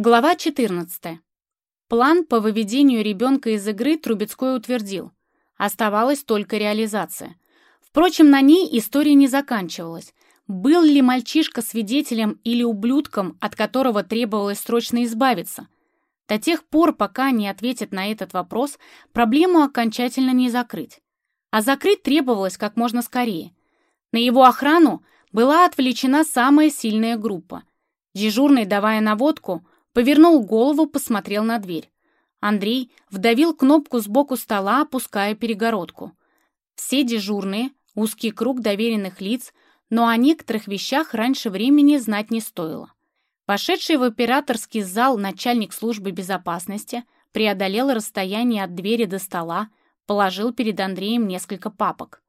Глава 14. План по выведению ребенка из игры Трубецкой утвердил. Оставалась только реализация. Впрочем, на ней история не заканчивалась. Был ли мальчишка свидетелем или ублюдком, от которого требовалось срочно избавиться? До тех пор, пока не ответят на этот вопрос, проблему окончательно не закрыть. А закрыть требовалось как можно скорее. На его охрану была отвлечена самая сильная группа. Дежурный, давая наводку, Повернул голову, посмотрел на дверь. Андрей вдавил кнопку сбоку стола, опуская перегородку. Все дежурные, узкий круг доверенных лиц, но о некоторых вещах раньше времени знать не стоило. Пошедший в операторский зал начальник службы безопасности преодолел расстояние от двери до стола, положил перед Андреем несколько папок.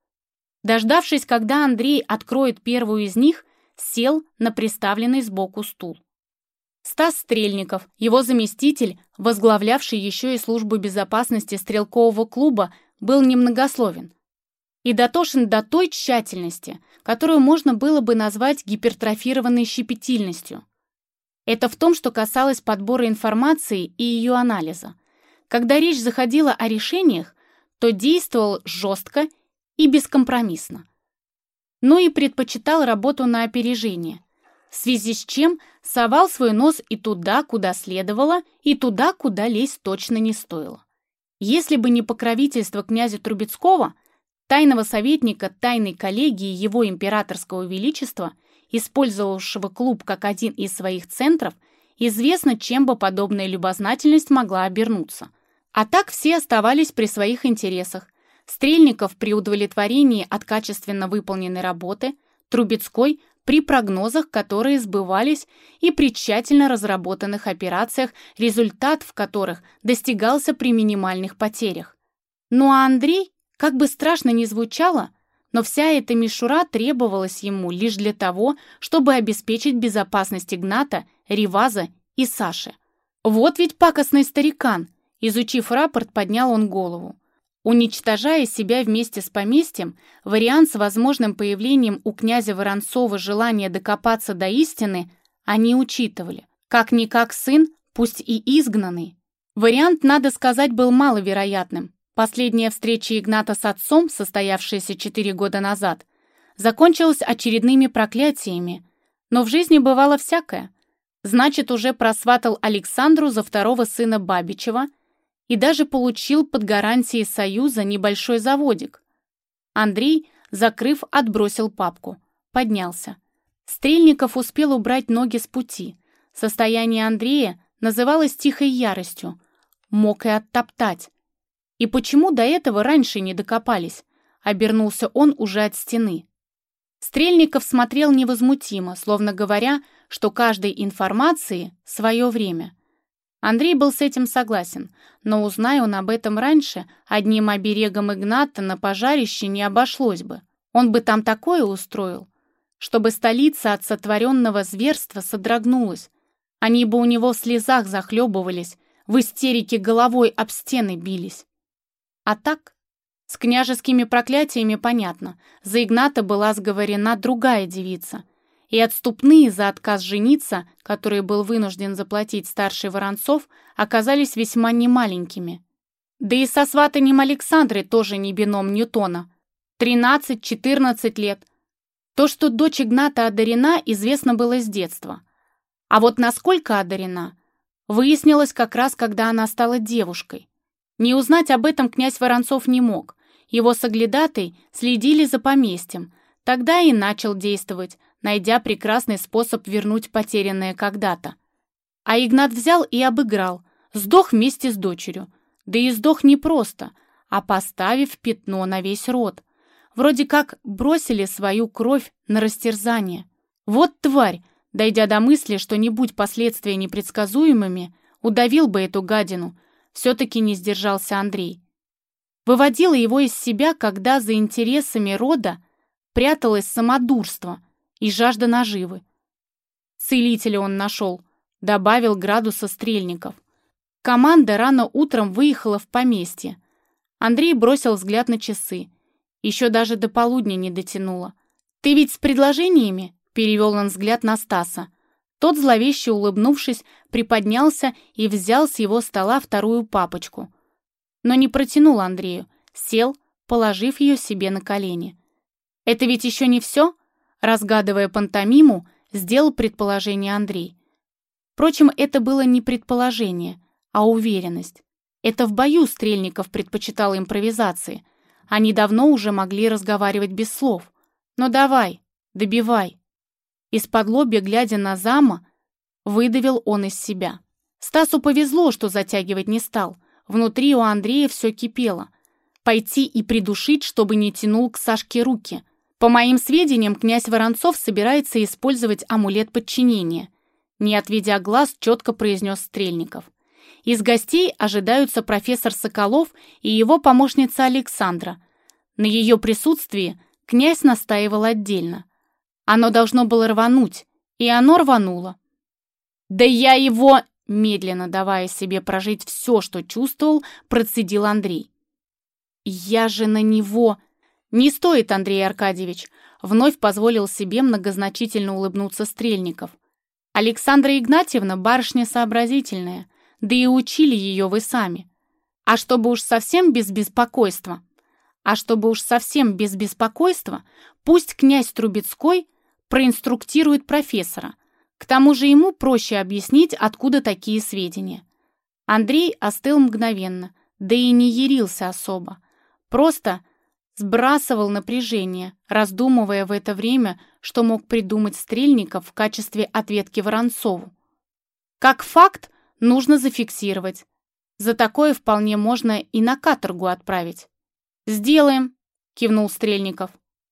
Дождавшись, когда Андрей откроет первую из них, сел на приставленный сбоку стул. Стас Стрельников, его заместитель, возглавлявший еще и службу безопасности стрелкового клуба, был немногословен и дотошен до той тщательности, которую можно было бы назвать гипертрофированной щепетильностью. Это в том, что касалось подбора информации и ее анализа. Когда речь заходила о решениях, то действовал жестко и бескомпромиссно. Но и предпочитал работу на опережение – в связи с чем совал свой нос и туда, куда следовало, и туда, куда лезть точно не стоило. Если бы не покровительство князя Трубецкого, тайного советника тайной коллегии его императорского величества, использовавшего клуб как один из своих центров, известно, чем бы подобная любознательность могла обернуться. А так все оставались при своих интересах. Стрельников при удовлетворении от качественно выполненной работы, Трубецкой при прогнозах, которые сбывались, и при тщательно разработанных операциях, результат в которых достигался при минимальных потерях. Ну а Андрей, как бы страшно ни звучало, но вся эта мишура требовалась ему лишь для того, чтобы обеспечить безопасность Игната, Риваза и Саши. Вот ведь пакостный старикан! Изучив рапорт, поднял он голову. Уничтожая себя вместе с поместьем, вариант с возможным появлением у князя Воронцова желания докопаться до истины они учитывали. Как-никак сын, пусть и изгнанный. Вариант, надо сказать, был маловероятным. Последняя встреча Игната с отцом, состоявшаяся четыре года назад, закончилась очередными проклятиями. Но в жизни бывало всякое. Значит, уже просватал Александру за второго сына Бабичева – и даже получил под гарантией Союза небольшой заводик. Андрей, закрыв, отбросил папку. Поднялся. Стрельников успел убрать ноги с пути. Состояние Андрея называлось тихой яростью. Мог и оттоптать. И почему до этого раньше не докопались? Обернулся он уже от стены. Стрельников смотрел невозмутимо, словно говоря, что каждой информации свое время. Андрей был с этим согласен, но узнай он об этом раньше, одним оберегом Игната на пожарище не обошлось бы. Он бы там такое устроил, чтобы столица от сотворенного зверства содрогнулась. Они бы у него в слезах захлебывались, в истерике головой об стены бились. А так, с княжескими проклятиями понятно, за Игната была сговорена другая девица — и отступные за отказ жениться, которые был вынужден заплатить старший Воронцов, оказались весьма немаленькими. Да и со сватанием Александры тоже не бином Ньютона. 13-14 лет. То, что дочь Игната одарена, известно было с детства. А вот насколько одарена, выяснилось как раз, когда она стала девушкой. Не узнать об этом князь Воронцов не мог. Его соглядатый следили за поместьем. Тогда и начал действовать, найдя прекрасный способ вернуть потерянное когда-то. А Игнат взял и обыграл, сдох вместе с дочерью. Да и сдох не просто, а поставив пятно на весь род. Вроде как бросили свою кровь на растерзание. Вот тварь, дойдя до мысли, что не будь последствия непредсказуемыми, удавил бы эту гадину, все-таки не сдержался Андрей. Выводило его из себя, когда за интересами рода пряталось самодурство – и жажда наживы. Целителя он нашел, добавил градуса стрельников. Команда рано утром выехала в поместье. Андрей бросил взгляд на часы. Еще даже до полудня не дотянуло. «Ты ведь с предложениями?» — перевел он взгляд на Стаса. Тот, зловеще улыбнувшись, приподнялся и взял с его стола вторую папочку. Но не протянул Андрею, сел, положив ее себе на колени. «Это ведь еще не все?» Разгадывая пантомиму, сделал предположение Андрей. Впрочем, это было не предположение, а уверенность. Это в бою Стрельников предпочитал импровизации. Они давно уже могли разговаривать без слов. Но давай, добивай. Из-под лобья, глядя на зама, выдавил он из себя. Стасу повезло, что затягивать не стал. Внутри у Андрея все кипело. Пойти и придушить, чтобы не тянул к Сашке руки. По моим сведениям, князь Воронцов собирается использовать амулет подчинения. Не отведя глаз, четко произнес Стрельников. Из гостей ожидаются профессор Соколов и его помощница Александра. На ее присутствии князь настаивал отдельно. Оно должно было рвануть, и оно рвануло. «Да я его...» Медленно давая себе прожить все, что чувствовал, процедил Андрей. «Я же на него...» «Не стоит, Андрей Аркадьевич», вновь позволил себе многозначительно улыбнуться Стрельников. «Александра Игнатьевна барышня сообразительная, да и учили ее вы сами. А чтобы уж совсем без беспокойства, а чтобы уж совсем без беспокойства, пусть князь Трубецкой проинструктирует профессора. К тому же ему проще объяснить, откуда такие сведения. Андрей остыл мгновенно, да и не ярился особо. Просто сбрасывал напряжение, раздумывая в это время, что мог придумать Стрельников в качестве ответки Воронцову. Как факт, нужно зафиксировать. За такое вполне можно и на каторгу отправить. «Сделаем», — кивнул Стрельников.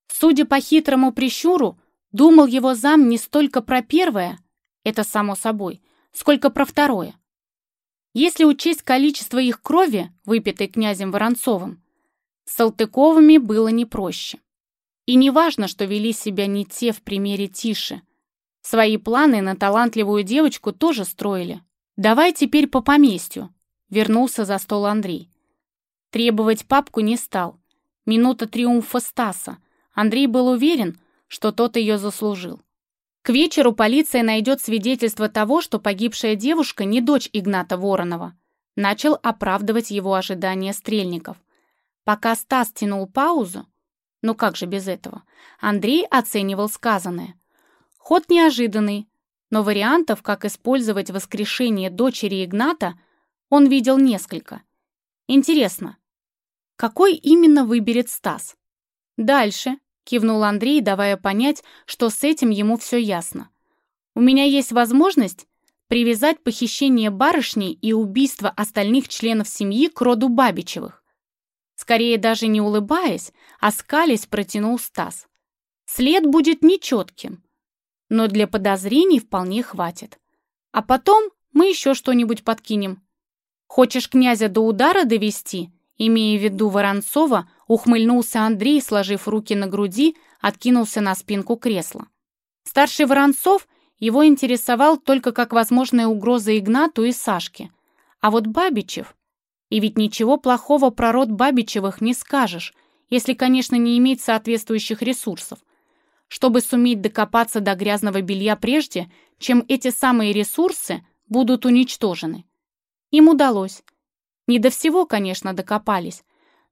Судя по хитрому прищуру, Думал его зам не столько про первое, это само собой, сколько про второе. Если учесть количество их крови, выпитой князем Воронцовым, с Салтыковыми было не проще. И не важно, что вели себя не те в примере Тиши. Свои планы на талантливую девочку тоже строили. «Давай теперь по поместью», — вернулся за стол Андрей. Требовать папку не стал. Минута триумфа Стаса. Андрей был уверен, что тот ее заслужил. К вечеру полиция найдет свидетельство того, что погибшая девушка не дочь Игната Воронова. Начал оправдывать его ожидания Стрельников. Пока Стас тянул паузу, ну как же без этого, Андрей оценивал сказанное. Ход неожиданный, но вариантов, как использовать воскрешение дочери Игната, он видел несколько. Интересно, какой именно выберет Стас? Дальше кивнул Андрей, давая понять, что с этим ему все ясно. «У меня есть возможность привязать похищение барышни и убийство остальных членов семьи к роду Бабичевых». Скорее даже не улыбаясь, а скались протянул Стас. «След будет нечетким, но для подозрений вполне хватит. А потом мы еще что-нибудь подкинем. Хочешь князя до удара довести?» Имея в виду Воронцова, ухмыльнулся Андрей, сложив руки на груди, откинулся на спинку кресла. Старший Воронцов его интересовал только как возможная угроза Игнату и Сашке. А вот Бабичев... И ведь ничего плохого про род Бабичевых не скажешь, если, конечно, не иметь соответствующих ресурсов. Чтобы суметь докопаться до грязного белья прежде, чем эти самые ресурсы будут уничтожены. Им удалось. Не до всего, конечно, докопались,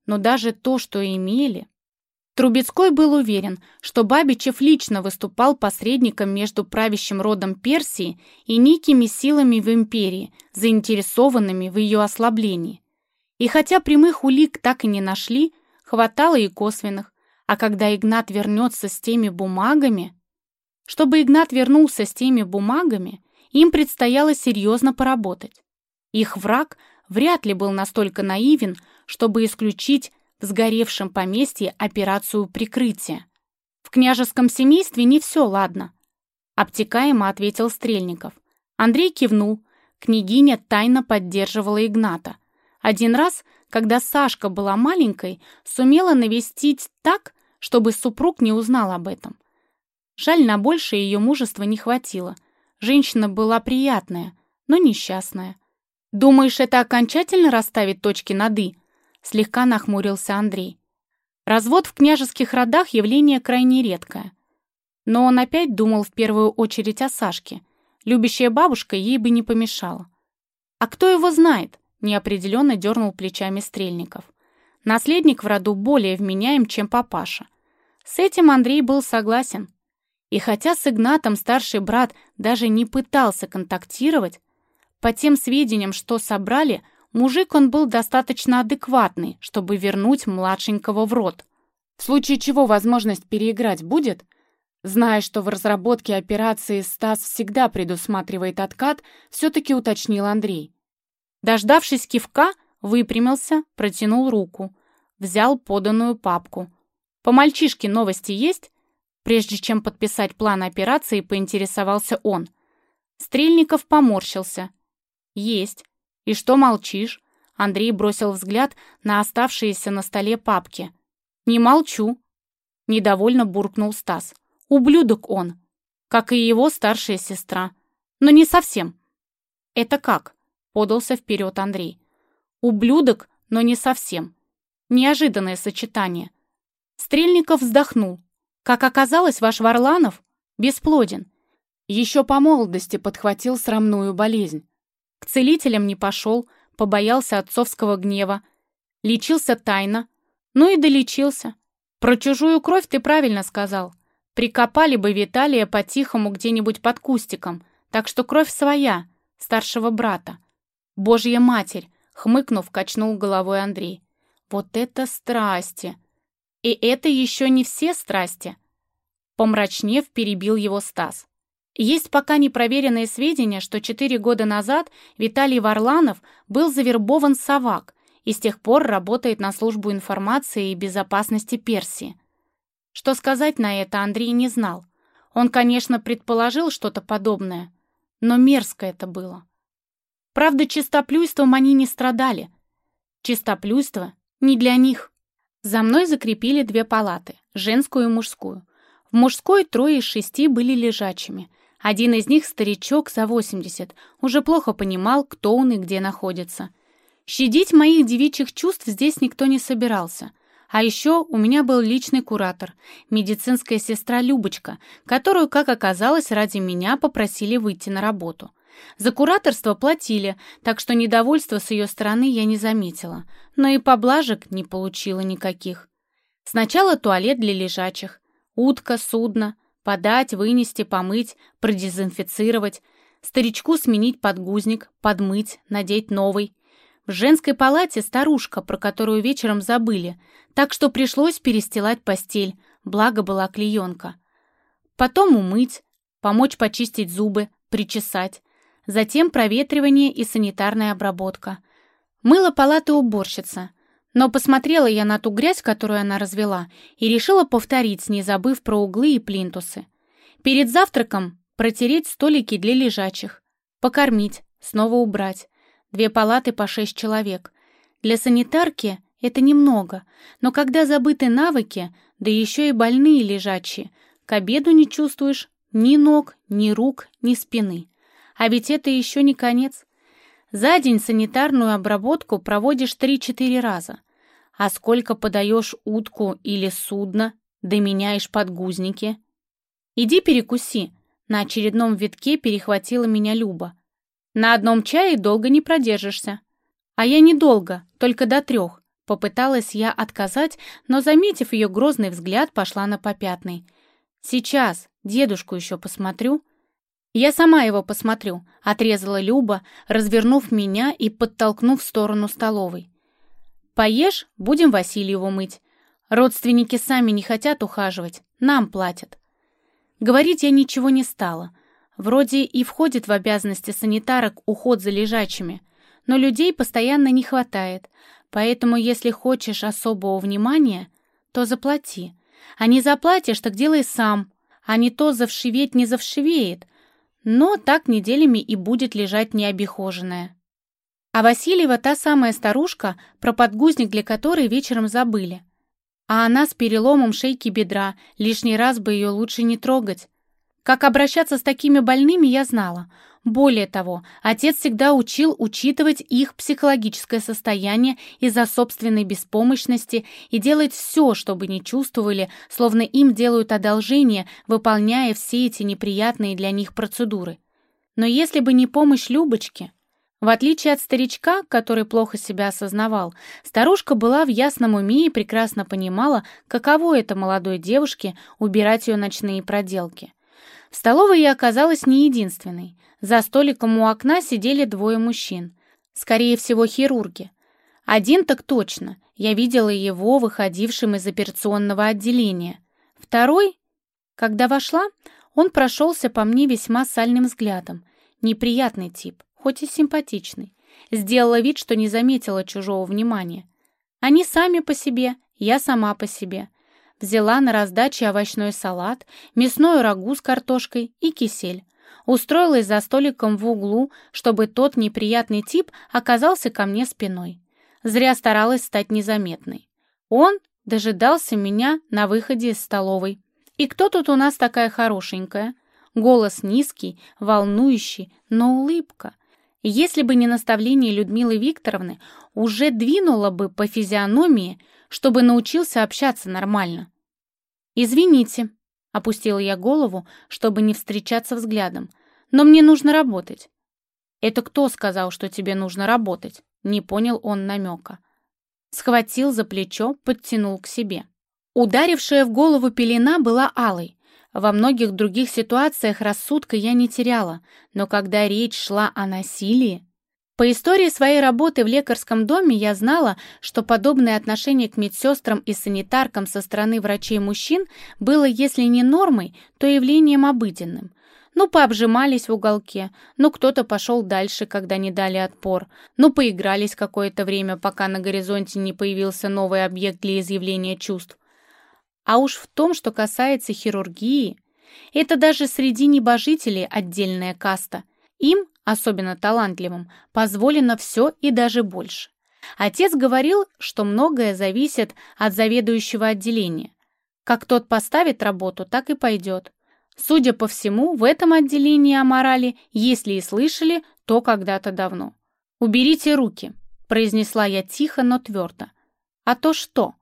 но даже то, что имели... Трубецкой был уверен, что Бабичев лично выступал посредником между правящим родом Персии и некими силами в империи, заинтересованными в ее ослаблении. И хотя прямых улик так и не нашли, хватало и косвенных, а когда Игнат вернется с теми бумагами... Чтобы Игнат вернулся с теми бумагами, им предстояло серьезно поработать. Их враг вряд ли был настолько наивен, чтобы исключить в сгоревшем поместье операцию прикрытия. В княжеском семействе не все ладно, обтекаемо ответил Стрельников. Андрей кивнул. Княгиня тайно поддерживала Игната. Один раз, когда Сашка была маленькой, сумела навестить так, чтобы супруг не узнал об этом. Жаль, на большее ее мужества не хватило. Женщина была приятная, но несчастная. «Думаешь, это окончательно расставит точки над «и»?» Слегка нахмурился Андрей. Развод в княжеских родах явление крайне редкое. Но он опять думал в первую очередь о Сашке. Любящая бабушка ей бы не помешала. «А кто его знает?» — неопределенно дернул плечами Стрельников. «Наследник в роду более вменяем, чем папаша». С этим Андрей был согласен. И хотя с Игнатом старший брат даже не пытался контактировать, по тем сведениям, что собрали, мужик он был достаточно адекватный, чтобы вернуть младшенького в рот. В случае чего возможность переиграть будет? Зная, что в разработке операции Стас всегда предусматривает откат, все-таки уточнил Андрей. Дождавшись кивка, выпрямился, протянул руку, взял поданную папку. «По мальчишке новости есть?» Прежде чем подписать план операции, поинтересовался он. Стрельников поморщился. «Есть. И что молчишь?» Андрей бросил взгляд на оставшиеся на столе папки. «Не молчу», — недовольно буркнул Стас. «Ублюдок он, как и его старшая сестра. Но не совсем». «Это как?» — подался вперед Андрей. «Ублюдок, но не совсем. Неожиданное сочетание». Стрельников вздохнул. Как оказалось, ваш Варланов бесплоден. Еще по молодости подхватил срамную болезнь. К целителям не пошел, побоялся отцовского гнева. Лечился тайно. Ну и долечился. Про чужую кровь ты правильно сказал. Прикопали бы Виталия по-тихому где-нибудь под кустиком. Так что кровь своя, старшего брата. Божья матерь, хмыкнув, качнул головой Андрей. Вот это страсти! И это еще не все страсти. Помрачнев, перебил его Стас. Есть пока непроверенные сведения, что четыре года назад Виталий Варланов был завербован Савак и с тех пор работает на службу информации и безопасности Персии. Что сказать на это Андрей не знал. Он, конечно, предположил что-то подобное, но мерзко это было. Правда, чистоплюйством они не страдали. Чистоплюйство не для них. За мной закрепили две палаты, женскую и мужскую. В мужской трое из шести были лежачими. Один из них, старичок за 80, уже плохо понимал, кто он и где находится. Щадить моих девичьих чувств здесь никто не собирался. А еще у меня был личный куратор, медицинская сестра Любочка, которую, как оказалось, ради меня попросили выйти на работу. За кураторство платили, так что недовольства с ее стороны я не заметила, но и поблажек не получила никаких. Сначала туалет для лежачих, утка, судно, подать, вынести, помыть, продезинфицировать, старичку сменить подгузник, подмыть, надеть новый. В женской палате старушка, про которую вечером забыли, так что пришлось перестилать постель, благо была клеенка. Потом умыть, помочь почистить зубы, причесать затем проветривание и санитарная обработка. Мыла палаты уборщица, но посмотрела я на ту грязь, которую она развела, и решила повторить, не забыв про углы и плинтусы. Перед завтраком протереть столики для лежачих, покормить, снова убрать. Две палаты по шесть человек. Для санитарки это немного, но когда забыты навыки, да еще и больные лежачие, к обеду не чувствуешь ни ног, ни рук, ни спины. А ведь это еще не конец. За день санитарную обработку проводишь 3-4 раза. А сколько подаешь утку или судно, да меняешь подгузники. Иди перекуси. На очередном витке перехватила меня Люба. На одном чае долго не продержишься. А я недолго, только до трех. Попыталась я отказать, но, заметив ее грозный взгляд, пошла на попятный. Сейчас, дедушку еще посмотрю. «Я сама его посмотрю», — отрезала Люба, развернув меня и подтолкнув в сторону столовой. «Поешь, будем Васильеву мыть. Родственники сами не хотят ухаживать, нам платят». Говорить я ничего не стала. Вроде и входит в обязанности санитарок уход за лежачими, но людей постоянно не хватает, поэтому если хочешь особого внимания, то заплати. А не заплатишь, так делай сам, а не то завшиветь не завшивеет, но так неделями и будет лежать необихоженная. А Васильева та самая старушка, про подгузник для которой вечером забыли. А она с переломом шейки бедра, лишний раз бы ее лучше не трогать. Как обращаться с такими больными, я знала. Более того, отец всегда учил учитывать их психологическое состояние из-за собственной беспомощности и делать все, чтобы не чувствовали, словно им делают одолжение, выполняя все эти неприятные для них процедуры. Но если бы не помощь Любочки, в отличие от старичка, который плохо себя осознавал, старушка была в ясном уме и прекрасно понимала, каково это молодой девушке убирать ее ночные проделки. Столовой я оказалась не единственной. За столиком у окна сидели двое мужчин. Скорее всего, хирурги. Один так точно. Я видела его выходившим из операционного отделения. Второй, когда вошла, он прошелся по мне весьма сальным взглядом. Неприятный тип, хоть и симпатичный. Сделала вид, что не заметила чужого внимания. Они сами по себе, я сама по себе. Взяла на раздаче овощной салат, мясную рагу с картошкой и кисель. Устроилась за столиком в углу, чтобы тот неприятный тип оказался ко мне спиной. Зря старалась стать незаметной. Он дожидался меня на выходе из столовой. «И кто тут у нас такая хорошенькая?» Голос низкий, волнующий, но улыбка. Если бы не наставление Людмилы Викторовны, уже двинула бы по физиономии, чтобы научился общаться нормально. «Извините», — опустила я голову, чтобы не встречаться взглядом, «но мне нужно работать». «Это кто сказал, что тебе нужно работать?» Не понял он намека. Схватил за плечо, подтянул к себе. Ударившая в голову пелена была алой. Во многих других ситуациях рассудка я не теряла, но когда речь шла о насилии... По истории своей работы в лекарском доме я знала, что подобное отношение к медсестрам и санитаркам со стороны врачей-мужчин было, если не нормой, то явлением обыденным. Ну, пообжимались в уголке, ну, кто-то пошел дальше, когда не дали отпор, ну, поигрались какое-то время, пока на горизонте не появился новый объект для изъявления чувств. А уж в том, что касается хирургии, это даже среди небожителей отдельная каста. Им, особенно талантливым, позволено все и даже больше. Отец говорил, что многое зависит от заведующего отделения. Как тот поставит работу, так и пойдет. Судя по всему, в этом отделении о морали, если и слышали, то когда-то давно. «Уберите руки», — произнесла я тихо, но твердо. «А то что?»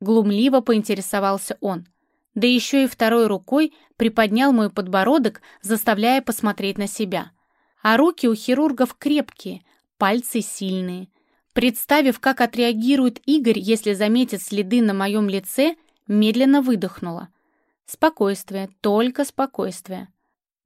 Глумливо поинтересовался он. Да еще и второй рукой приподнял мой подбородок, заставляя посмотреть на себя. А руки у хирургов крепкие, пальцы сильные. Представив, как отреагирует Игорь, если заметит следы на моем лице, медленно выдохнула. Спокойствие, только спокойствие.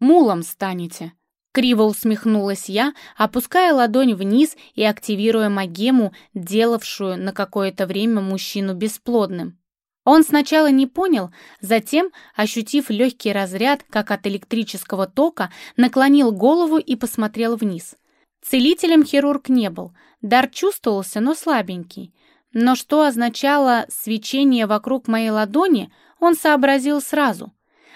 «Мулом станете», Криво усмехнулась я, опуская ладонь вниз и активируя магему, делавшую на какое-то время мужчину бесплодным. Он сначала не понял, затем, ощутив легкий разряд, как от электрического тока, наклонил голову и посмотрел вниз. Целителем хирург не был, дар чувствовался, но слабенький. Но что означало свечение вокруг моей ладони, он сообразил сразу.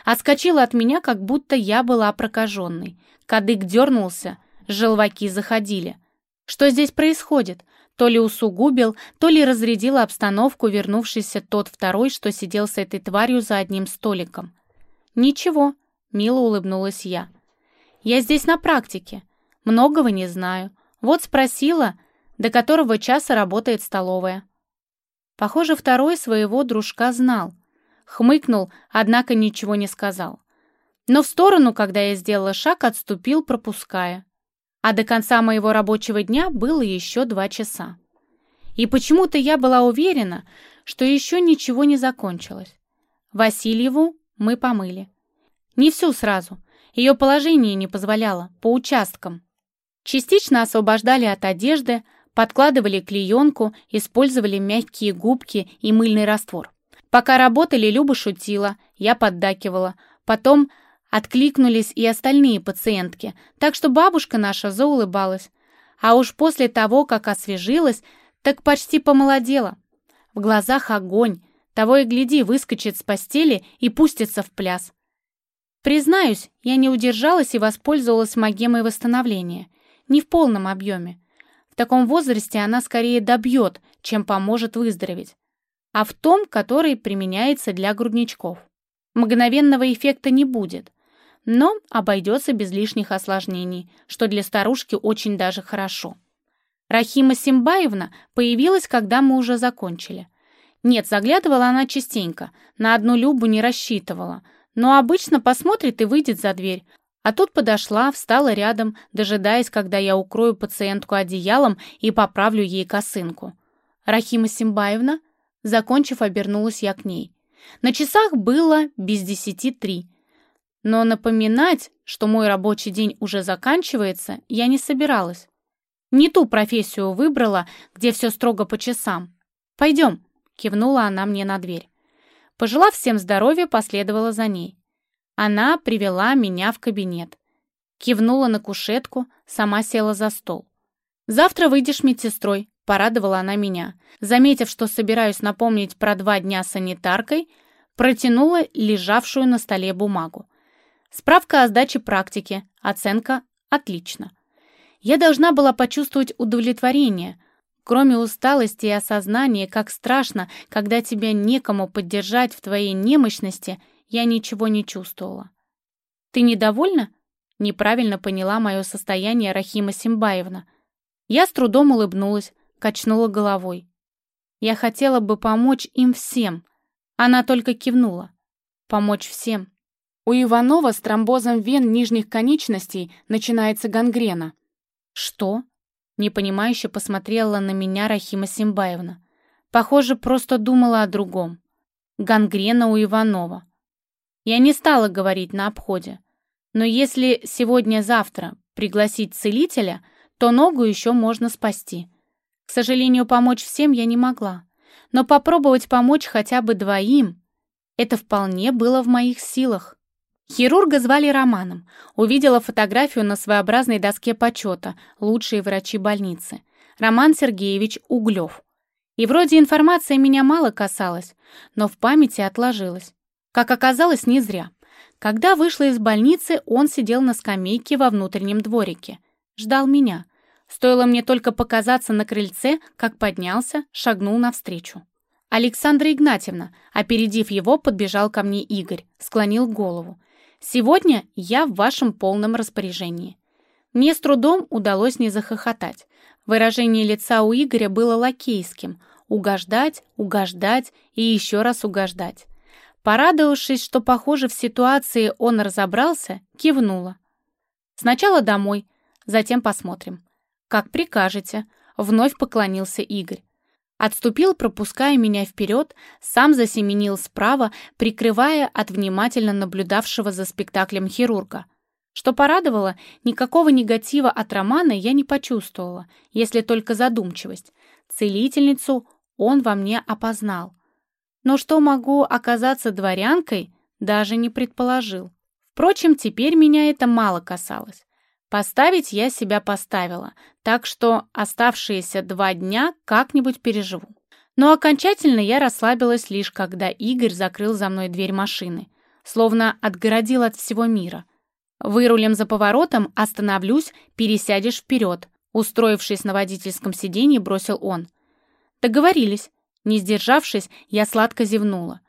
Отскочил от меня, как будто я была прокаженной. Кадык дернулся, желваки заходили. Что здесь происходит? То ли усугубил, то ли разрядил обстановку вернувшийся тот второй, что сидел с этой тварью за одним столиком. «Ничего», — мило улыбнулась я. «Я здесь на практике. Многого не знаю. Вот спросила, до которого часа работает столовая». Похоже, второй своего дружка знал. Хмыкнул, однако ничего не сказал. Но в сторону, когда я сделала шаг, отступил, пропуская. А до конца моего рабочего дня было еще два часа. И почему-то я была уверена, что еще ничего не закончилось. Васильеву мы помыли. Не всю сразу. Ее положение не позволяло, по участкам. Частично освобождали от одежды, подкладывали клеенку, использовали мягкие губки и мыльный раствор. Пока работали, Люба шутила, я поддакивала. Потом Откликнулись и остальные пациентки, так что бабушка наша заулыбалась. А уж после того, как освежилась, так почти помолодела. В глазах огонь, того и гляди, выскочит с постели и пустится в пляс. Признаюсь, я не удержалась и воспользовалась магемой восстановления. Не в полном объеме. В таком возрасте она скорее добьет, чем поможет выздороветь. А в том, который применяется для грудничков. Мгновенного эффекта не будет но обойдется без лишних осложнений, что для старушки очень даже хорошо. Рахима Симбаевна появилась, когда мы уже закончили. Нет, заглядывала она частенько, на одну Любу не рассчитывала, но обычно посмотрит и выйдет за дверь, А тут подошла, встала рядом, дожидаясь, когда я укрою пациентку одеялом и поправлю ей косынку. «Рахима Симбаевна?» Закончив, обернулась я к ней. На часах было без десяти три. Но напоминать, что мой рабочий день уже заканчивается, я не собиралась. Не ту профессию выбрала, где все строго по часам. «Пойдем», — кивнула она мне на дверь. Пожелав всем здоровья, последовала за ней. Она привела меня в кабинет. Кивнула на кушетку, сама села за стол. «Завтра выйдешь медсестрой», — порадовала она меня. Заметив, что собираюсь напомнить про два дня санитаркой, протянула лежавшую на столе бумагу. Справка о сдаче практики, оценка «отлично». Я должна была почувствовать удовлетворение. Кроме усталости и осознания, как страшно, когда тебя некому поддержать в твоей немощности, я ничего не чувствовала. «Ты недовольна?» — неправильно поняла мое состояние Рахима Симбаевна. Я с трудом улыбнулась, качнула головой. Я хотела бы помочь им всем. Она только кивнула. Помочь всем. У Иванова с тромбозом вен нижних конечностей начинается гангрена. «Что?» — непонимающе посмотрела на меня Рахима Симбаевна. Похоже, просто думала о другом. Гангрена у Иванова. Я не стала говорить на обходе. Но если сегодня-завтра пригласить целителя, то ногу еще можно спасти. К сожалению, помочь всем я не могла. Но попробовать помочь хотя бы двоим — это вполне было в моих силах. Хирурга звали Романом. Увидела фотографию на своеобразной доске почета «Лучшие врачи больницы». Роман Сергеевич Углев. И вроде информация меня мало касалась, но в памяти отложилась. Как оказалось, не зря. Когда вышла из больницы, он сидел на скамейке во внутреннем дворике. Ждал меня. Стоило мне только показаться на крыльце, как поднялся, шагнул навстречу. Александра Игнатьевна, опередив его, подбежал ко мне Игорь, склонил голову. Сегодня я в вашем полном распоряжении». Мне с трудом удалось не захохотать. Выражение лица у Игоря было лакейским. Угождать, угождать и еще раз угождать. Порадовавшись, что, похоже, в ситуации он разобрался, кивнула. «Сначала домой, затем посмотрим». «Как прикажете», — вновь поклонился Игорь. Отступил, пропуская меня вперед, сам засеменил справа, прикрывая от внимательно наблюдавшего за спектаклем хирурга. Что порадовало, никакого негатива от Романа я не почувствовала, если только задумчивость. Целительницу он во мне опознал. Но что могу оказаться дворянкой, даже не предположил. Впрочем, теперь меня это мало касалось. Поставить я себя поставила, так что оставшиеся два дня как-нибудь переживу. Но окончательно я расслабилась лишь когда Игорь закрыл за мной дверь машины, словно отгородил от всего мира. Вырулем за поворотом, остановлюсь, пересядешь вперед. Устроившись на водительском сиденье, бросил он. Договорились. Не сдержавшись, я сладко зевнула.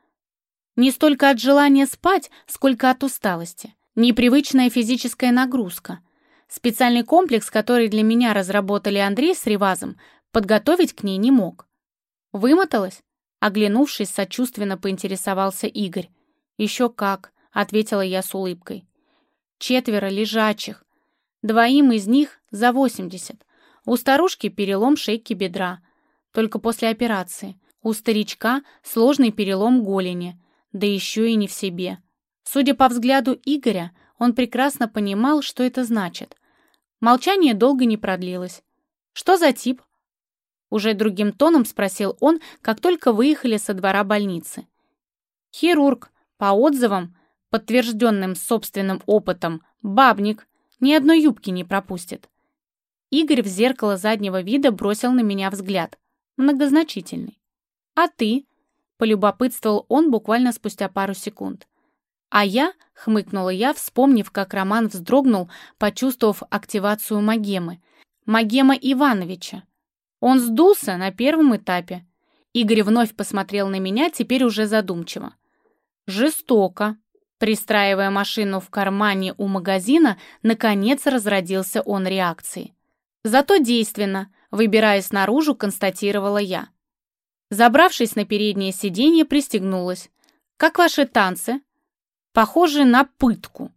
Не столько от желания спать, сколько от усталости. Непривычная физическая нагрузка — Специальный комплекс, который для меня разработали Андрей с Ревазом, подготовить к ней не мог. Вымоталась? Оглянувшись, сочувственно поинтересовался Игорь. «Еще как», — ответила я с улыбкой. «Четверо лежачих. Двоим из них за восемьдесят. У старушки перелом шейки бедра. Только после операции. У старичка сложный перелом голени. Да еще и не в себе. Судя по взгляду Игоря, он прекрасно понимал, что это значит. Молчание долго не продлилось. «Что за тип?» Уже другим тоном спросил он, как только выехали со двора больницы. «Хирург, по отзывам, подтвержденным собственным опытом, бабник, ни одной юбки не пропустит». Игорь в зеркало заднего вида бросил на меня взгляд, многозначительный. «А ты?» — полюбопытствовал он буквально спустя пару секунд. «А я?» — хмыкнула я, вспомнив, как Роман вздрогнул, почувствовав активацию Магемы. Магема Ивановича. Он сдулся на первом этапе. Игорь вновь посмотрел на меня, теперь уже задумчиво. «Жестоко». Пристраивая машину в кармане у магазина, наконец разродился он реакцией. «Зато действенно», — выбираясь наружу, констатировала я. Забравшись на переднее сиденье, пристегнулась. «Как ваши танцы?» Похоже на пытку.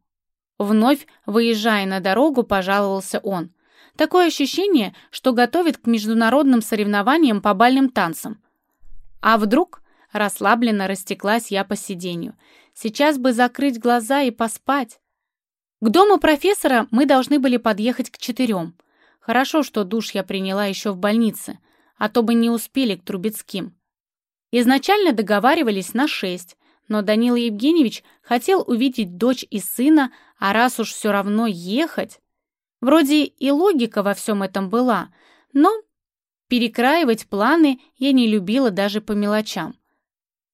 Вновь, выезжая на дорогу, пожаловался он. Такое ощущение, что готовит к международным соревнованиям по бальным танцам. А вдруг расслабленно растеклась я по сиденью. Сейчас бы закрыть глаза и поспать. К дому профессора мы должны были подъехать к четырем. Хорошо, что душ я приняла еще в больнице, а то бы не успели к Трубецким. Изначально договаривались на шесть, но Данил Евгеньевич хотел увидеть дочь и сына, а раз уж все равно ехать... Вроде и логика во всем этом была, но перекраивать планы я не любила даже по мелочам.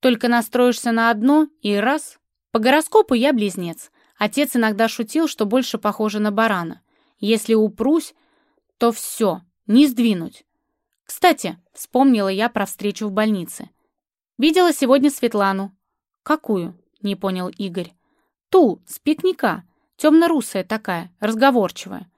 Только настроишься на одно и раз. По гороскопу я близнец. Отец иногда шутил, что больше похоже на барана. Если упрусь, то все, не сдвинуть. Кстати, вспомнила я про встречу в больнице. Видела сегодня Светлану. «Какую?» — не понял Игорь. «Ту, с пикника. Темно-русая такая, разговорчивая».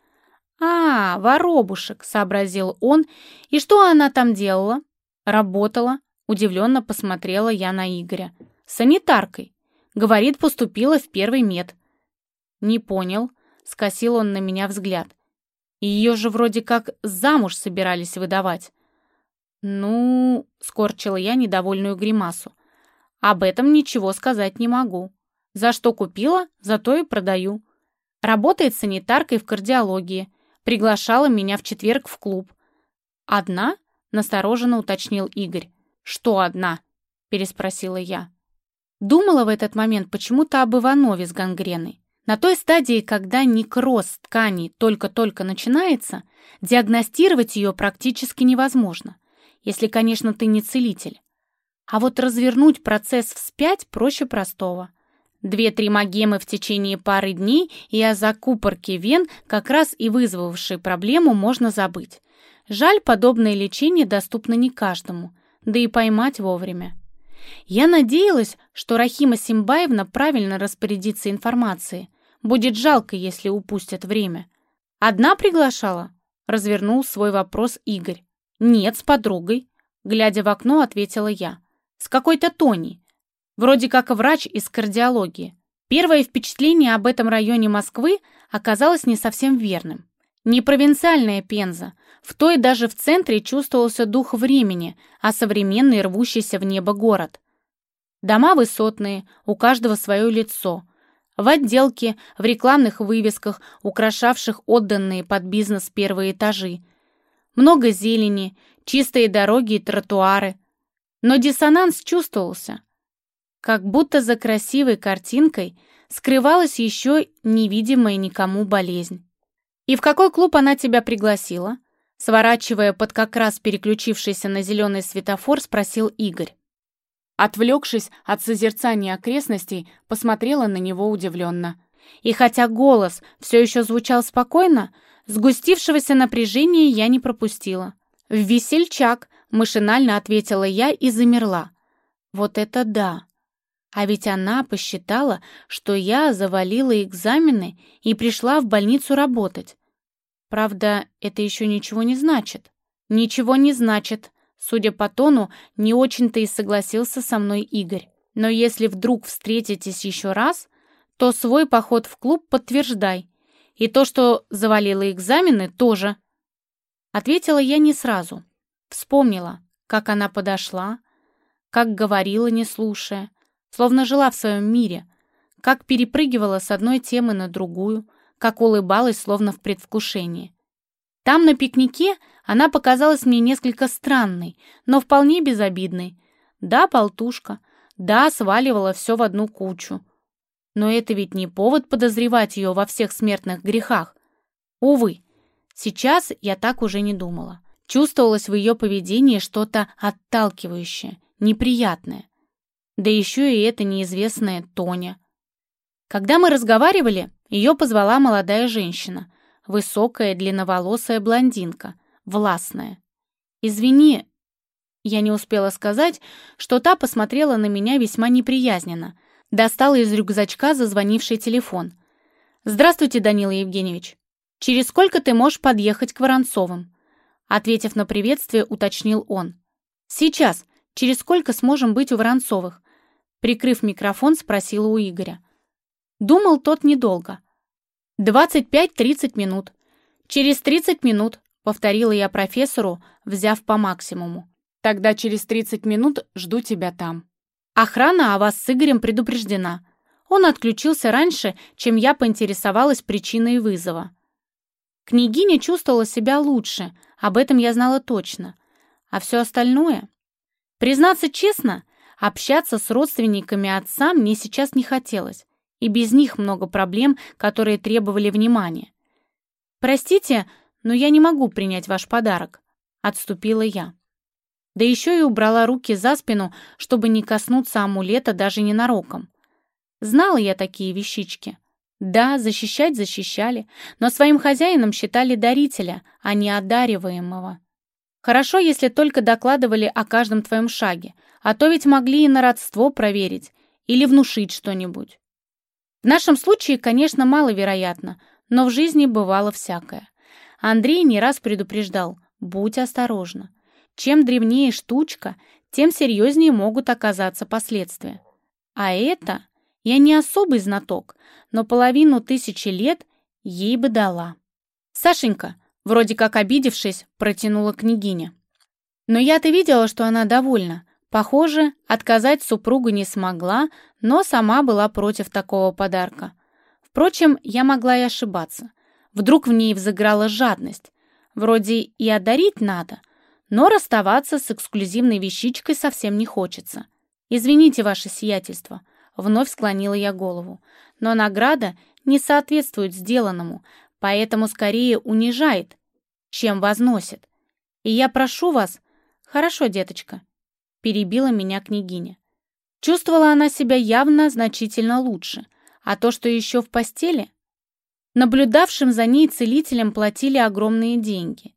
«А, воробушек», — сообразил он. «И что она там делала?» «Работала», — удивленно посмотрела я на Игоря. «Санитаркой. Говорит, поступила в первый мед». «Не понял», — скосил он на меня взгляд. «Ее же вроде как замуж собирались выдавать». «Ну...» — скорчила я недовольную гримасу. «Об этом ничего сказать не могу. За что купила, за то и продаю. Работает санитаркой в кардиологии. Приглашала меня в четверг в клуб». «Одна?» — настороженно уточнил Игорь. «Что одна?» — переспросила я. Думала в этот момент почему-то об Иванове с гангреной. На той стадии, когда некроз тканей только-только начинается, диагностировать ее практически невозможно если, конечно, ты не целитель. А вот развернуть процесс вспять проще простого. Две-три магемы в течение пары дней и о закупорке вен, как раз и вызвавшей проблему, можно забыть. Жаль, подобное лечение доступно не каждому, да и поймать вовремя. Я надеялась, что Рахима Симбаевна правильно распорядится информацией. Будет жалко, если упустят время. Одна приглашала? Развернул свой вопрос Игорь. «Нет, с подругой», — глядя в окно, ответила я. «С какой-то Тони. Вроде как врач из кардиологии». Первое впечатление об этом районе Москвы оказалось не совсем верным. Не провинциальная Пенза. В той даже в центре чувствовался дух времени, а современный рвущийся в небо город. Дома высотные, у каждого свое лицо. В отделке, в рекламных вывесках, украшавших отданные под бизнес первые этажи, много зелени, чистые дороги и тротуары. Но диссонанс чувствовался. Как будто за красивой картинкой скрывалась еще невидимая никому болезнь. «И в какой клуб она тебя пригласила?» Сворачивая под как раз переключившийся на зеленый светофор, спросил Игорь. Отвлекшись от созерцания окрестностей, посмотрела на него удивленно. И хотя голос все еще звучал спокойно, Сгустившегося напряжения я не пропустила. «В весельчак!» — машинально ответила я и замерла. «Вот это да!» А ведь она посчитала, что я завалила экзамены и пришла в больницу работать. Правда, это еще ничего не значит. Ничего не значит. Судя по тону, не очень-то и согласился со мной Игорь. Но если вдруг встретитесь еще раз, то свой поход в клуб подтверждай. И то, что завалила экзамены, тоже. Ответила я не сразу. Вспомнила, как она подошла, как говорила, не слушая, словно жила в своем мире, как перепрыгивала с одной темы на другую, как улыбалась, словно в предвкушении. Там, на пикнике, она показалась мне несколько странной, но вполне безобидной. Да, болтушка, да, сваливала все в одну кучу, но это ведь не повод подозревать ее во всех смертных грехах. Увы, сейчас я так уже не думала. Чувствовалось в ее поведении что-то отталкивающее, неприятное. Да еще и эта неизвестная Тоня. Когда мы разговаривали, ее позвала молодая женщина, высокая, длинноволосая блондинка, властная. «Извини», я не успела сказать, что та посмотрела на меня весьма неприязненно — Достала из рюкзачка зазвонивший телефон. «Здравствуйте, Данила Евгеньевич. Через сколько ты можешь подъехать к Воронцовым?» Ответив на приветствие, уточнил он. «Сейчас. Через сколько сможем быть у Воронцовых?» Прикрыв микрофон, спросила у Игоря. Думал тот недолго. 25-30 минут. Через 30 минут, повторила я профессору, взяв по максимуму. Тогда через 30 минут жду тебя там. Охрана о вас с Игорем предупреждена. Он отключился раньше, чем я поинтересовалась причиной вызова. Княгиня чувствовала себя лучше, об этом я знала точно. А все остальное? Признаться честно, общаться с родственниками отца мне сейчас не хотелось, и без них много проблем, которые требовали внимания. «Простите, но я не могу принять ваш подарок», — отступила я. Да еще и убрала руки за спину, чтобы не коснуться амулета даже ненароком. Знала я такие вещички. Да, защищать защищали, но своим хозяином считали дарителя, а не одариваемого. Хорошо, если только докладывали о каждом твоем шаге, а то ведь могли и на родство проверить или внушить что-нибудь. В нашем случае, конечно, маловероятно, но в жизни бывало всякое. Андрей не раз предупреждал, будь осторожна. Чем древнее штучка, тем серьезнее могут оказаться последствия. А это, я не особый знаток, но половину тысячи лет ей бы дала. «Сашенька, Вроде как обидевшись, протянула княгиня. Но я-то видела, что она довольна. Похоже, отказать супругу не смогла, но сама была против такого подарка. Впрочем, я могла и ошибаться. Вдруг в ней взыграла жадность. Вроде и одарить надо, но расставаться с эксклюзивной вещичкой совсем не хочется. «Извините, ваше сиятельство», — вновь склонила я голову. «Но награда не соответствует сделанному, поэтому скорее унижает, чем возносит. И я прошу вас... Хорошо, деточка, перебила меня княгиня. Чувствовала она себя явно значительно лучше, а то, что еще в постели... Наблюдавшим за ней целителям платили огромные деньги.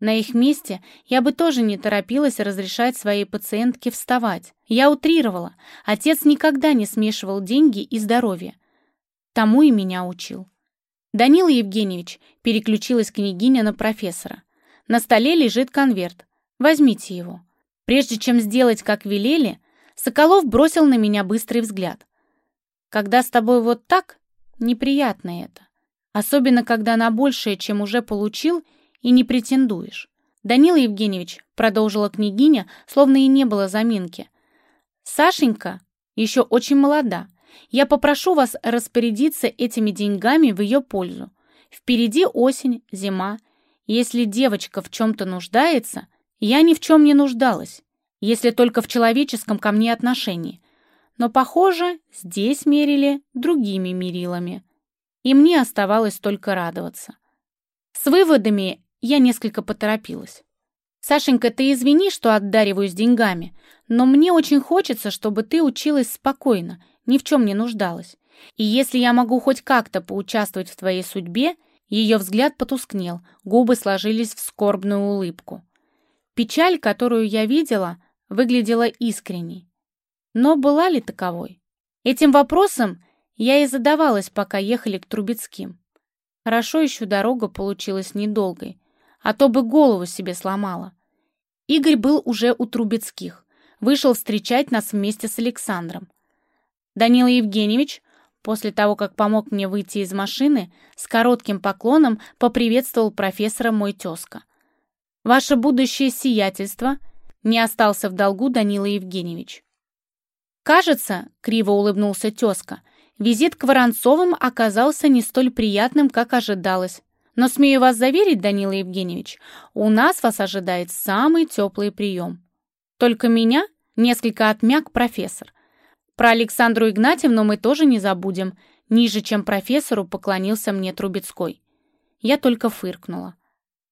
На их месте я бы тоже не торопилась разрешать своей пациентке вставать. Я утрировала. Отец никогда не смешивал деньги и здоровье. Тому и меня учил. «Данила Евгеньевич», — переключилась княгиня на профессора. «На столе лежит конверт. Возьмите его». Прежде чем сделать, как велели, Соколов бросил на меня быстрый взгляд. «Когда с тобой вот так, неприятно это. Особенно, когда на большее, чем уже получил, и не претендуешь». «Данила Евгеньевич», — продолжила княгиня, словно и не было заминки, «Сашенька еще очень молода, я попрошу вас распорядиться этими деньгами в ее пользу. Впереди осень, зима. Если девочка в чем-то нуждается, я ни в чем не нуждалась, если только в человеческом ко мне отношении. Но, похоже, здесь мерили другими мерилами. И мне оставалось только радоваться. С выводами я несколько поторопилась. «Сашенька, ты извини, что отдариваюсь деньгами, но мне очень хочется, чтобы ты училась спокойно ни в чем не нуждалась. И если я могу хоть как-то поучаствовать в твоей судьбе, ее взгляд потускнел, губы сложились в скорбную улыбку. Печаль, которую я видела, выглядела искренней. Но была ли таковой? Этим вопросом я и задавалась, пока ехали к Трубецким. Хорошо еще дорога получилась недолгой, а то бы голову себе сломала. Игорь был уже у Трубецких, вышел встречать нас вместе с Александром. Данила Евгеньевич, после того, как помог мне выйти из машины, с коротким поклоном поприветствовал профессора мой тезка. «Ваше будущее сиятельство», — не остался в долгу Данила Евгеньевич. «Кажется», — криво улыбнулся тезка, «визит к Воронцовым оказался не столь приятным, как ожидалось. Но смею вас заверить, Данила Евгеньевич, у нас вас ожидает самый теплый прием. Только меня несколько отмяк профессор. Про Александру Игнатьевну мы тоже не забудем. Ниже, чем профессору, поклонился мне Трубецкой. Я только фыркнула.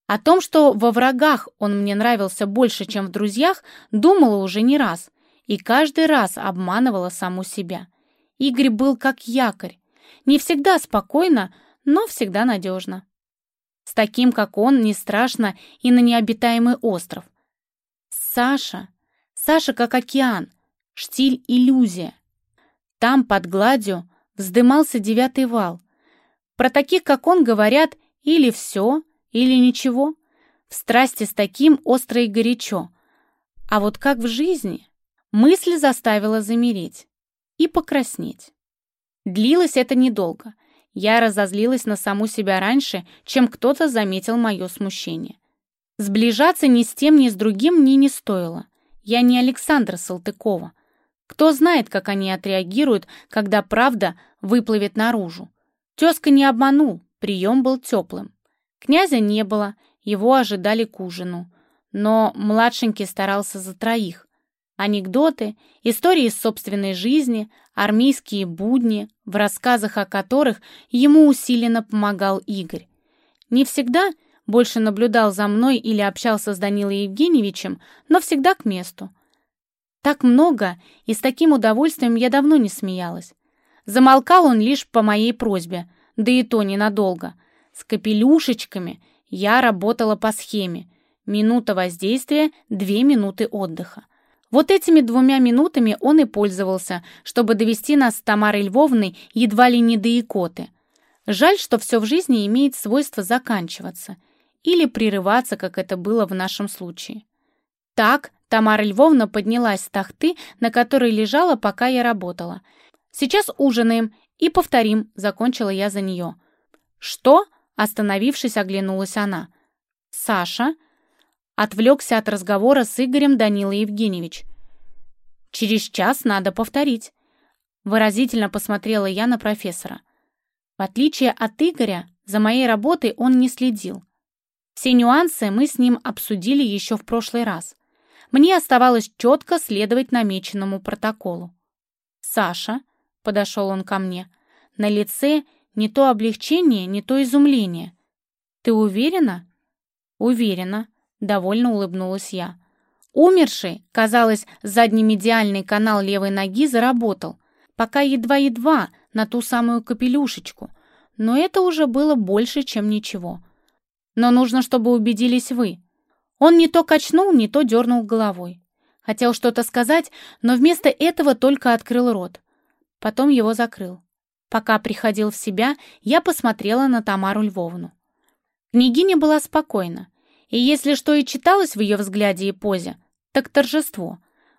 О том, что во врагах он мне нравился больше, чем в друзьях, думала уже не раз. И каждый раз обманывала саму себя. Игорь был как якорь. Не всегда спокойно, но всегда надежно. С таким, как он, не страшно и на необитаемый остров. Саша, Саша как океан, штиль иллюзия. Там, под гладью, вздымался девятый вал. Про таких, как он, говорят или все, или ничего. В страсти с таким остро и горячо. А вот как в жизни? Мысль заставила замереть и покраснеть. Длилось это недолго. Я разозлилась на саму себя раньше, чем кто-то заметил мое смущение. Сближаться ни с тем, ни с другим мне не стоило. Я не Александра Салтыкова. Кто знает, как они отреагируют, когда правда выплывет наружу. Тезка не обманул, прием был теплым. Князя не было, его ожидали к ужину. Но младшенький старался за троих. Анекдоты, истории из собственной жизни, армейские будни, в рассказах о которых ему усиленно помогал Игорь. Не всегда больше наблюдал за мной или общался с Данилой Евгеньевичем, но всегда к месту. Так много и с таким удовольствием я давно не смеялась. Замолкал он лишь по моей просьбе, да и то ненадолго. С капелюшечками я работала по схеме. Минута воздействия, две минуты отдыха. Вот этими двумя минутами он и пользовался, чтобы довести нас с Тамарой Львовной едва ли не до икоты. Жаль, что все в жизни имеет свойство заканчиваться или прерываться, как это было в нашем случае. Так Тамара Львовна поднялась с тахты, на которой лежала, пока я работала. «Сейчас ужинаем и повторим», — закончила я за нее. «Что?» — остановившись, оглянулась она. «Саша?» Отвлекся от разговора с Игорем Данила Евгеньевич. «Через час надо повторить», — выразительно посмотрела я на профессора. В отличие от Игоря, за моей работой он не следил. Все нюансы мы с ним обсудили еще в прошлый раз. Мне оставалось четко следовать намеченному протоколу. «Саша», — подошел он ко мне, — на лице не то облегчение, не то изумление. «Ты уверена?» «Уверена», Довольно улыбнулась я. Умерший, казалось, задний медиальный канал левой ноги заработал, пока едва-едва на ту самую капелюшечку, но это уже было больше, чем ничего. Но нужно, чтобы убедились вы. Он не то качнул, не то дернул головой. Хотел что-то сказать, но вместо этого только открыл рот. Потом его закрыл. Пока приходил в себя, я посмотрела на Тамару Львовну. Княгиня была спокойна. И если что и читалось в ее взгляде и позе, так торжество.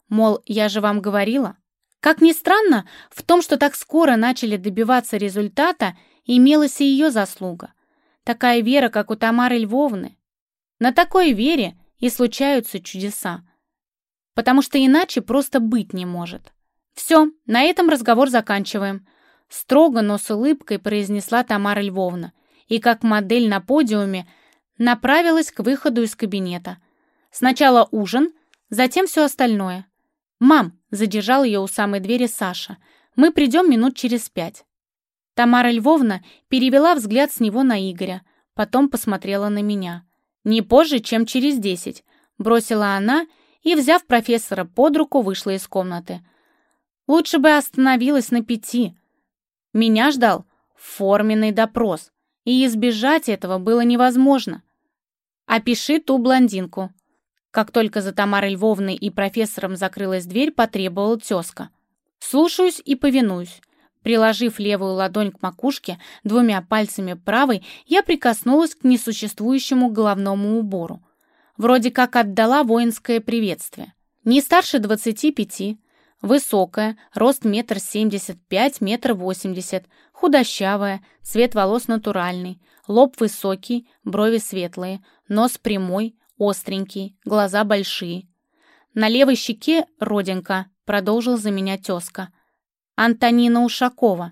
Мол, я же вам говорила. Как ни странно, в том, что так скоро начали добиваться результата, имелась и ее заслуга. Такая вера, как у Тамары Львовны. На такой вере и случаются чудеса. Потому что иначе просто быть не может. Все, на этом разговор заканчиваем. Строго, но с улыбкой произнесла Тамара Львовна. И как модель на подиуме – направилась к выходу из кабинета. Сначала ужин, затем все остальное. «Мам!» — задержал ее у самой двери Саша. «Мы придем минут через пять». Тамара Львовна перевела взгляд с него на Игоря, потом посмотрела на меня. «Не позже, чем через десять», — бросила она и, взяв профессора под руку, вышла из комнаты. «Лучше бы остановилась на пяти». Меня ждал форменный допрос и избежать этого было невозможно. «Опиши ту блондинку». Как только за Тамарой Львовной и профессором закрылась дверь, потребовал тезка. «Слушаюсь и повинуюсь». Приложив левую ладонь к макушке, двумя пальцами правой, я прикоснулась к несуществующему головному убору. Вроде как отдала воинское приветствие. Не старше двадцати пяти, Высокая, рост метр семьдесят пять, метр восемьдесят, худощавая, цвет волос натуральный, лоб высокий, брови светлые, нос прямой, остренький, глаза большие. На левой щеке родинка, продолжил за меня тезка. Антонина Ушакова.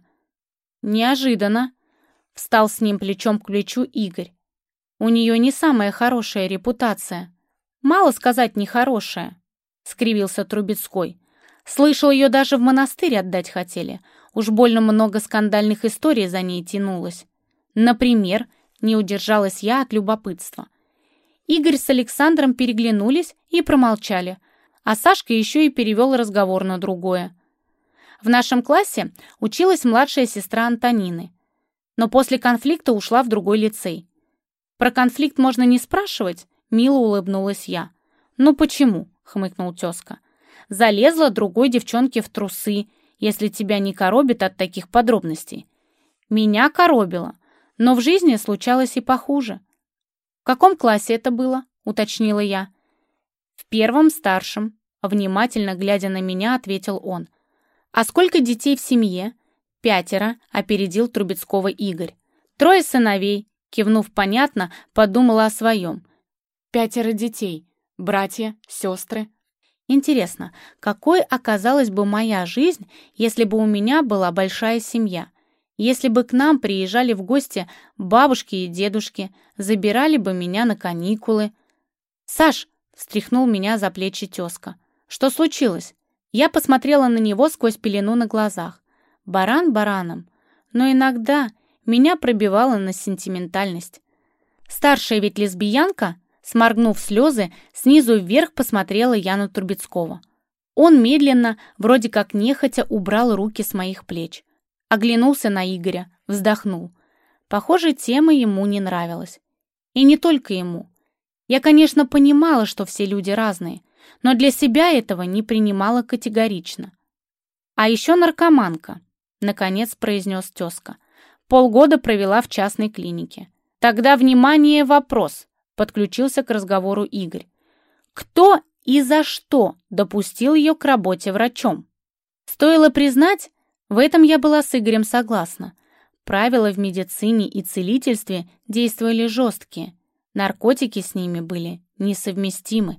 Неожиданно. Встал с ним плечом к плечу Игорь. У нее не самая хорошая репутация. Мало сказать нехорошая, скривился Трубецкой. Слышал, ее даже в монастырь отдать хотели. Уж больно много скандальных историй за ней тянулось. Например, не удержалась я от любопытства. Игорь с Александром переглянулись и промолчали, а Сашка еще и перевел разговор на другое. В нашем классе училась младшая сестра Антонины, но после конфликта ушла в другой лицей. Про конфликт можно не спрашивать, мило улыбнулась я. «Ну почему?» — хмыкнул тезка залезла другой девчонке в трусы, если тебя не коробит от таких подробностей. Меня коробило, но в жизни случалось и похуже. «В каком классе это было?» — уточнила я. «В первом старшем», — внимательно глядя на меня, ответил он. «А сколько детей в семье?» «Пятеро», — опередил Трубецкого Игорь. «Трое сыновей», — кивнув понятно, подумала о своем. «Пятеро детей. Братья, сестры». Интересно, какой оказалась бы моя жизнь, если бы у меня была большая семья? Если бы к нам приезжали в гости бабушки и дедушки, забирали бы меня на каникулы. «Саш!» — встряхнул меня за плечи тезка. «Что случилось?» Я посмотрела на него сквозь пелену на глазах. Баран бараном, но иногда меня пробивало на сентиментальность. Старшая ведь лесбиянка, сморгнув слезы, снизу вверх посмотрела я на Трубецкого. Он медленно, вроде как нехотя, убрал руки с моих плеч. Оглянулся на Игоря, вздохнул. Похоже, тема ему не нравилась. И не только ему. Я, конечно, понимала, что все люди разные, но для себя этого не принимала категорично. «А еще наркоманка», — наконец произнес тезка. «Полгода провела в частной клинике». «Тогда, внимание, вопрос», — подключился к разговору Игорь. «Кто и за что допустил ее к работе врачом?» Стоило признать, в этом я была с Игорем согласна. Правила в медицине и целительстве действовали жесткие, наркотики с ними были несовместимы.